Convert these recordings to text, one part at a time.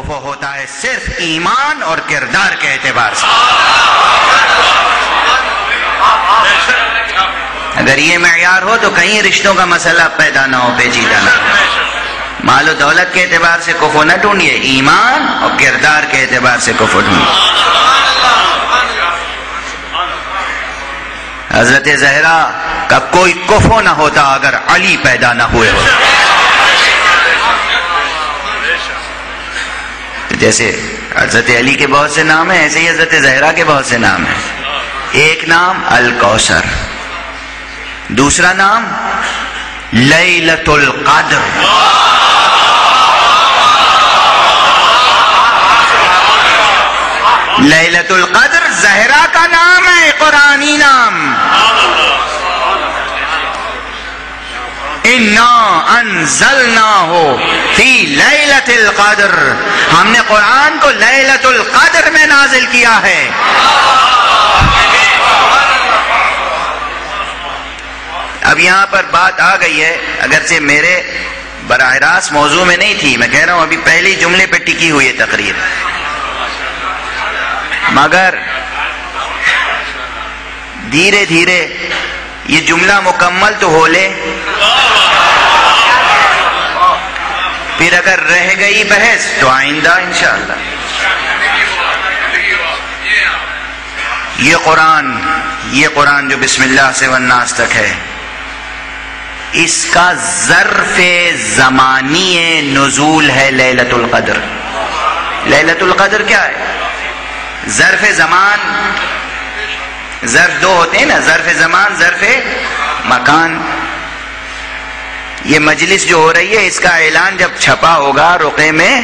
کفو ہوتا ہے صرف ایمان اور کردار کے اعتبار سے۔ اگر یہ معیار ہو تو کہیں رشتوں کا مسئلہ پیدا نہ ہو، پیچیدہ نہ مال و دولت کے اعتبار سے کفو نہ ڈھونڈیے، ایمان اور کردار کے اعتبار سے کفو ڈھونڈیے۔ حضرت زہرا کا کوئی کفو نہ ہوتا اگر علی پیدا نہ ہوئے۔ ہو جیسے حضرت علی کے بہت سے نام ہیں، ایسے ہی حضرت زہرا کے بہت سے نام ہیں۔ ایک نام الکوثر، دوسرا نام لیلت القدر لیلت القدر زہرا کا نام ہے، قرآنی نام۔ انزلنا ہو فی لیلت القدر۔ ہم نے قرآن کو لیلت القدر میں نازل کیا ہے۔ اب یہاں پر بات آ گئی ہے، اگرچہ میرے براہ راست موضوع میں نہیں تھی، میں کہہ رہا ہوں ابھی پہلی جملے پہ ٹکی ہوئی ہے تقریر۔ مگر دھیرے دھیرے یہ جملہ مکمل تو ہو لے۔ پھر اگر رہ گئی بحث تو آئندہ انشاءاللہ۔ یہ قرآن یہ قرآن جو بسم اللہ سے والناس تک ہے، اس کا ظرف زمانی نزول ہے لیلت القدر۔ لیلت القدر کیا ہے؟ ظرف زمان، ظرف دو ہوتے ہیں نا، ظرف زمان، ظرف مکان۔ یہ مجلس جو ہو رہی ہے، اس کا اعلان جب چھپا ہوگا رقے میں،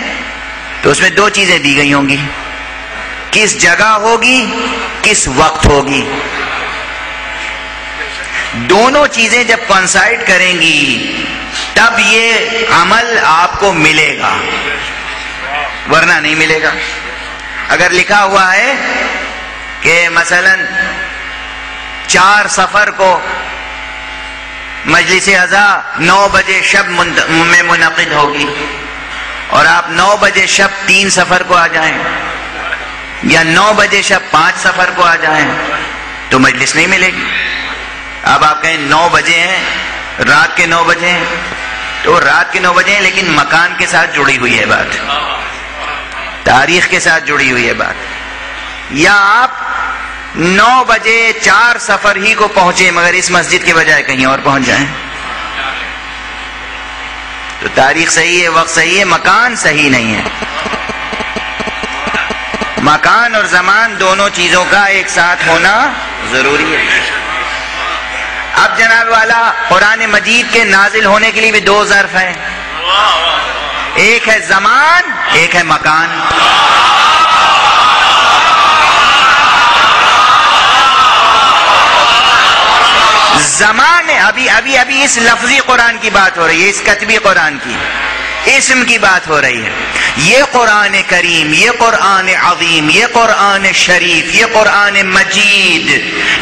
تو اس میں دو چیزیں دی گئی ہوں گی۔ کس جگہ ہوگی، کس وقت ہوگی۔ دونوں چیزیں جب کنسائڈ کریں گی، تب یہ عمل آپ کو ملے گا۔ ورنہ نہیں ملے گا۔ اگر لکھا ہوا ہے کہ مثلا چار سفر کو مجلس ازا نو بجے شب میں منعقد ہوگی۔ اور آپ نو بجے شب تین سفر کو آ جائیں یا نو بجے شب پانچ سفر کو آ جائیں تو مجلس نہیں ملے گی۔ اب آپ کہیں نو بجے ہیں، رات کے نو بجے ہیں۔ تو رات کے نو بجے ہیں لیکن مکان کے ساتھ جڑی ہوئی ہے بات۔ تاریخ کے ساتھ جڑی ہوئی ہے بات۔ یا آپ نو بجے چار سفر ہی کو پہنچے، مگر اس مسجد کے بجائے کہیں اور پہنچ جائیں۔ تو تاریخ صحیح ہے، وقت صحیح ہے، مکان صحیح نہیں ہے۔ مکان اور زمان دونوں چیزوں کا ایک ساتھ ہونا ضروری ہے۔ اب جناب والا، قرآن مجید کے نازل ہونے کے لیے بھی دو ظرف ہیں۔ ایک ہے زمان، ایک ہے مکان۔ زمان ہے ابھی ابھی ابھی اس لفظی قرآن کی بات ہو رہی ہے، اس کتبی قرآن کی، اسم کی بات ہو رہی ہے۔ یہ قرآن کریم، یہ قرآن عظیم، یہ قرآن شریف، یہ قرآن مجید،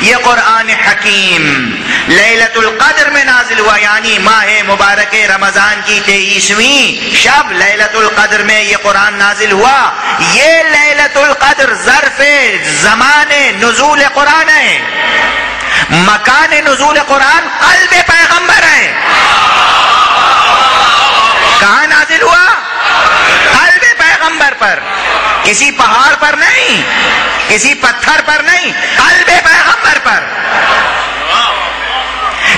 یہ قرآن حکیم۔ لیلت القدر میں نازل ہوا یعنی ماہ مبارک رمضان کی تیئیسویں شب لیلت القدر میں یہ قرآن نازل ہوا۔ یہ لیلت القدر ظرف زمان نزول قرآن ہے۔ مکان نزول قرآن قلب پیغمبر ہے۔ کہاں نازل ہوا؟ قلب پیغمبر پر۔ کسی پہاڑ پر نہیں، کسی پتھر پر نہیں، قلب پیغمبر پر۔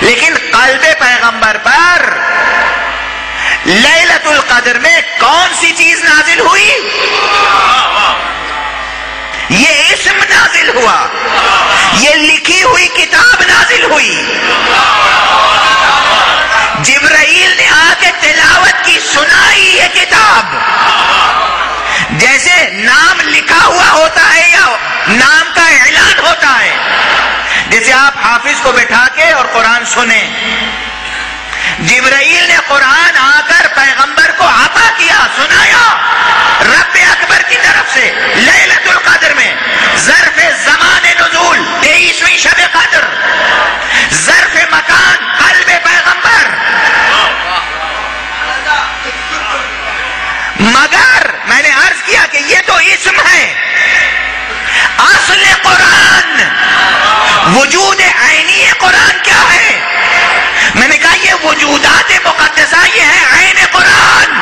لیکن قلب پیغمبر پر لیلت القدر میں کون سی چیز نازل ہوئی؟ یہ اسم نازل ہوا۔ یہ لکھی ہوئی کتاب نازل ہوئی۔ جبرائیل نے آ کے تلاوت کی سنائی یہ کتاب۔ جیسے نام لکھا ہوا ہوتا ہے یا نام کا اعلان ہوتا ہے۔ جیسے آپ حافظ کو بٹھا کے اور قرآن سنیں۔ جبرائیل نے قرآن آ کر پیغمبر کو عطا کیا، سنایا۔ رب اکبر کی طرف سے لیلت القدر میں، ظرف زمان تیئیسویں شب قدر، ظرف مکان، قلب پیغمبر۔ مگر میں نے عرض کیا کہ یہ تو اسم ہے۔ اصل قرآن، وجود عینی قرآن کیا ہے؟ میں نے کہا یہ وجودات مقدسہ یہ ہے عین قرآن۔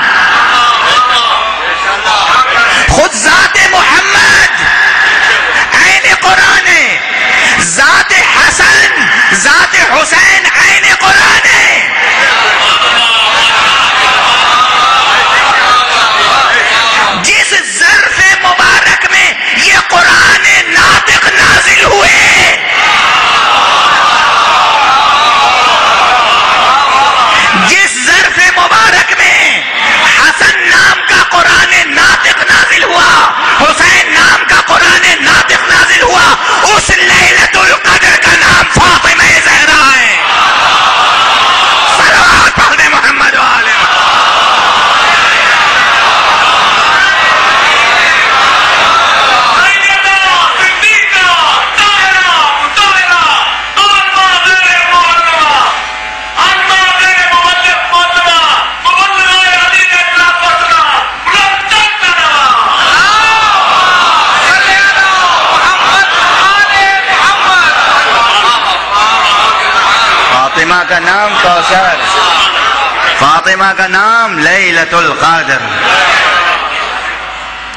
کا نام کوثر، فاطمہ کا نام لیلت القادر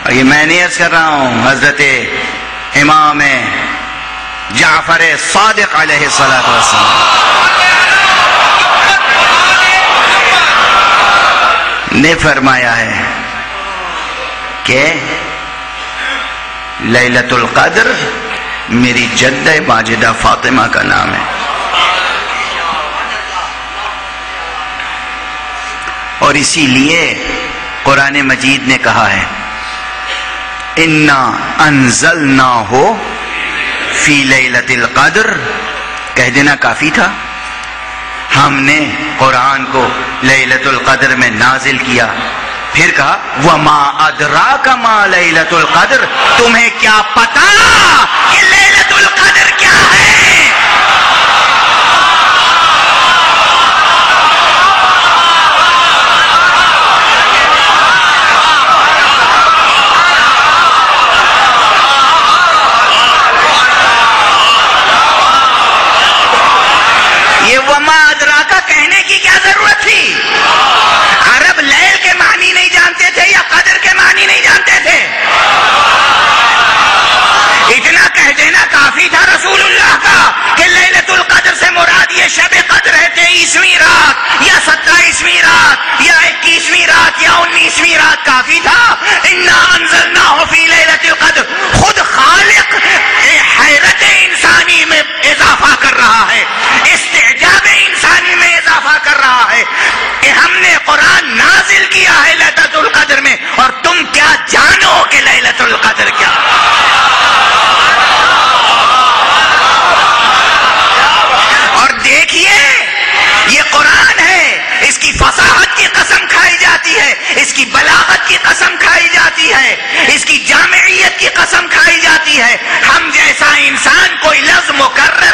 اور یہ میں نہیں عرض کر رہا ہوں، حضرت امام جعفر صادق علیہ السلام نے فرمایا ہے کہ لیلت القدر میری جد ماجدہ فاطمہ کا نام ہے۔ اور اسی لیے قرآن مجید نے کہا ہے، انا انزل نہ ہو فی لیلت القدر کہہ دینا کافی تھا۔ ہم نے قرآن کو لیلت القدر میں نازل کیا۔ پھر کہا، وما ادرا کا ما لیلت القدر تمہیں کیا پتا کہ لیلت القدر کیا دینا تھا رسول اللہ کا کہ لیلت القدر سے مراد یہ شب قدر ہے تیئیسویں رات یا ستائیسویں رات یا اکیسویں رات یا انیسویں رات کافی تھا۔ انا انزلنا فی لیلت القدر۔ خود خالق حیرت انسانی میں اضافہ ہے۔ اس کی جامعیت کی قسم کھائی جاتی ہے۔ ہم جیسا انسان کوئی لفظ مقرر